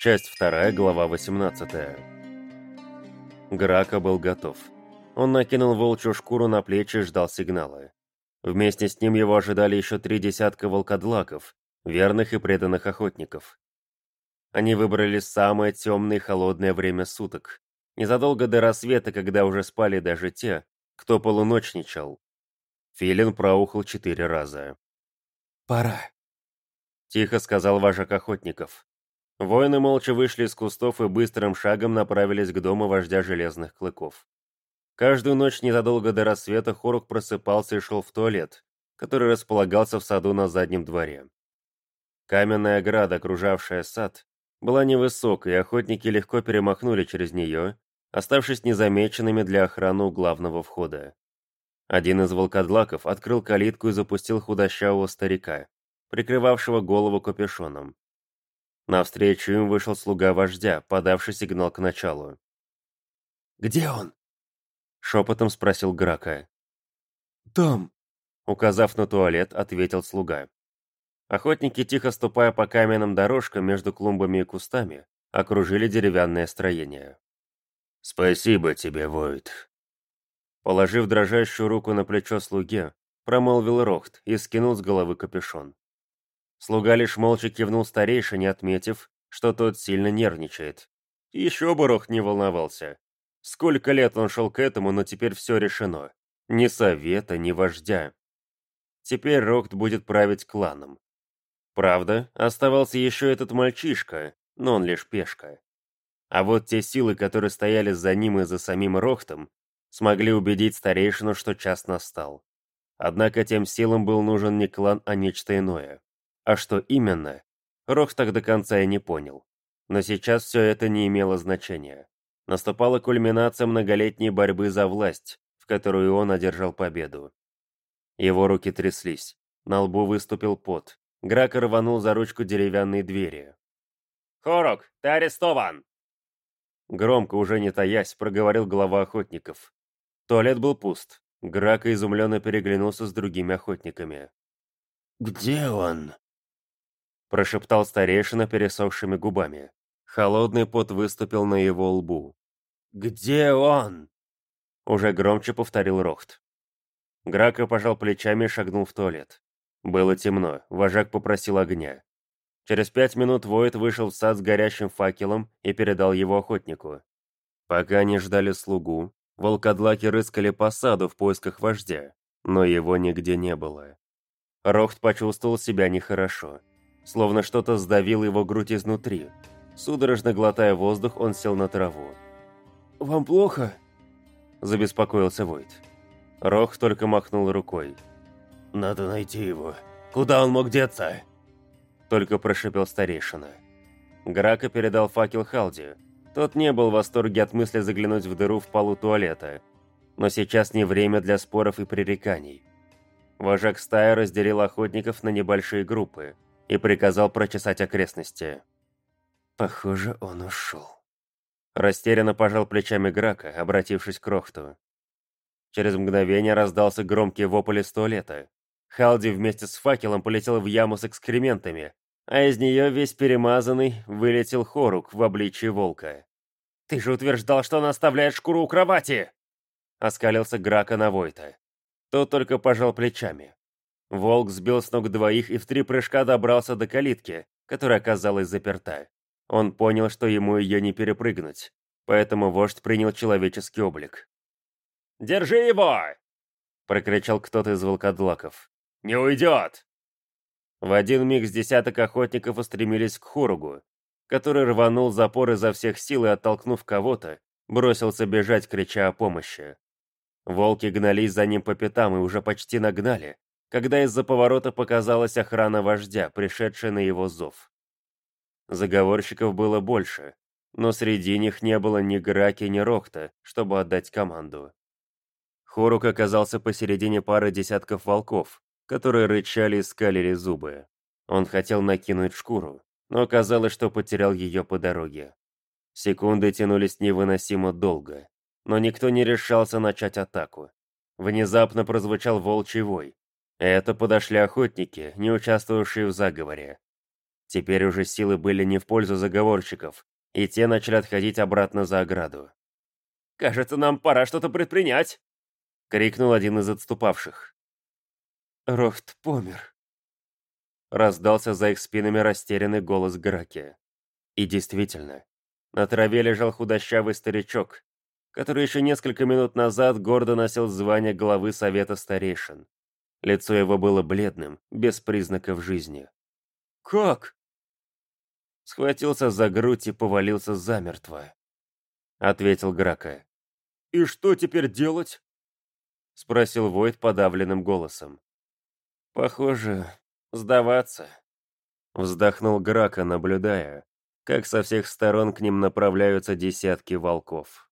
Часть 2, глава 18. Грака был готов. Он накинул волчью шкуру на плечи и ждал сигнала. Вместе с ним его ожидали еще три десятка волкодлаков, верных и преданных охотников. Они выбрали самое темное и холодное время суток, незадолго до рассвета, когда уже спали даже те, кто полуночничал. Филин проухал четыре раза. «Пора», — тихо сказал вожак охотников. Воины молча вышли из кустов и быстрым шагом направились к дому вождя железных клыков. Каждую ночь незадолго до рассвета Хорук просыпался и шел в туалет, который располагался в саду на заднем дворе. Каменная ограда, окружавшая сад, была невысокой, и охотники легко перемахнули через нее, оставшись незамеченными для охраны главного входа. Один из волкодлаков открыл калитку и запустил худощавого старика, прикрывавшего голову капюшоном. Навстречу им вышел слуга вождя, подавший сигнал к началу. «Где он?» — шепотом спросил Грака. «Там», — указав на туалет, ответил слуга. Охотники, тихо ступая по каменным дорожкам между клумбами и кустами, окружили деревянное строение. «Спасибо тебе, Войт». Положив дрожащую руку на плечо слуге, промолвил Рохт и скинул с головы капюшон. Слуга лишь молча кивнул старейшине, отметив, что тот сильно нервничает. Еще бы Рох не волновался. Сколько лет он шел к этому, но теперь все решено. Ни совета, ни вождя. Теперь Рохт будет править кланом. Правда, оставался еще этот мальчишка, но он лишь пешка. А вот те силы, которые стояли за ним и за самим Рохтом, смогли убедить старейшину, что час настал. Однако тем силам был нужен не клан, а нечто иное. А что именно? Рох так до конца и не понял. Но сейчас все это не имело значения. Наступала кульминация многолетней борьбы за власть, в которую он одержал победу. Его руки тряслись, на лбу выступил пот. Грак рванул за ручку деревянной двери. «Хорок, ты арестован!» Громко, уже не таясь, проговорил глава охотников. Туалет был пуст. Грака изумленно переглянулся с другими охотниками. «Где он?» Прошептал старейшина пересохшими губами. Холодный пот выступил на его лбу. «Где он?» Уже громче повторил Рохт. Грака пожал плечами и шагнул в туалет. Было темно, вожак попросил огня. Через пять минут Войт вышел в сад с горящим факелом и передал его охотнику. Пока они ждали слугу, волкодлаки рыскали по саду в поисках вождя, но его нигде не было. Рохт почувствовал себя нехорошо словно что-то сдавило его грудь изнутри. Судорожно глотая воздух, он сел на траву. «Вам плохо?» – забеспокоился Войт. Рох только махнул рукой. «Надо найти его. Куда он мог деться?» Только прошипел старейшина. Грака передал факел Халди. Тот не был в восторге от мысли заглянуть в дыру в полу туалета. Но сейчас не время для споров и пререканий. Вожак стаи разделил охотников на небольшие группы – и приказал прочесать окрестности. Похоже, он ушел. Растерянно пожал плечами Грака, обратившись к Рохту. Через мгновение раздался громкий вопль из туалета. Халди вместе с факелом полетел в яму с экскрементами, а из нее весь перемазанный вылетел Хорук в обличии волка. «Ты же утверждал, что он оставляет шкуру у кровати!» Оскалился Грака на Войта. Тот только пожал плечами. Волк сбил с ног двоих и в три прыжка добрался до калитки, которая оказалась заперта. Он понял, что ему ее не перепрыгнуть, поэтому вождь принял человеческий облик. «Держи его!» — прокричал кто-то из волкодлаков. «Не уйдет!» В один миг с десяток охотников устремились к Хоругу, который рванул запор изо всех сил и, оттолкнув кого-то, бросился бежать, крича о помощи. Волки гнались за ним по пятам и уже почти нагнали, когда из-за поворота показалась охрана вождя, пришедшая на его зов. Заговорщиков было больше, но среди них не было ни Граки, ни Рохта, чтобы отдать команду. Хорук оказался посередине пары десятков волков, которые рычали и скалили зубы. Он хотел накинуть шкуру, но оказалось, что потерял ее по дороге. Секунды тянулись невыносимо долго, но никто не решался начать атаку. Внезапно прозвучал волчий вой, это подошли охотники, не участвовавшие в заговоре. Теперь уже силы были не в пользу заговорщиков, и те начали отходить обратно за ограду. «Кажется, нам пора что-то предпринять!» — крикнул один из отступавших. «Рохт помер!» Раздался за их спинами растерянный голос Граки. И действительно, на траве лежал худощавый старичок, который еще несколько минут назад гордо носил звание главы Совета Старейшин. Лицо его было бледным, без признаков жизни. «Как?» Схватился за грудь и повалился замертво. Ответил Грака. «И что теперь делать?» Спросил Войт подавленным голосом. «Похоже, сдаваться». Вздохнул Грака, наблюдая, как со всех сторон к ним направляются десятки волков.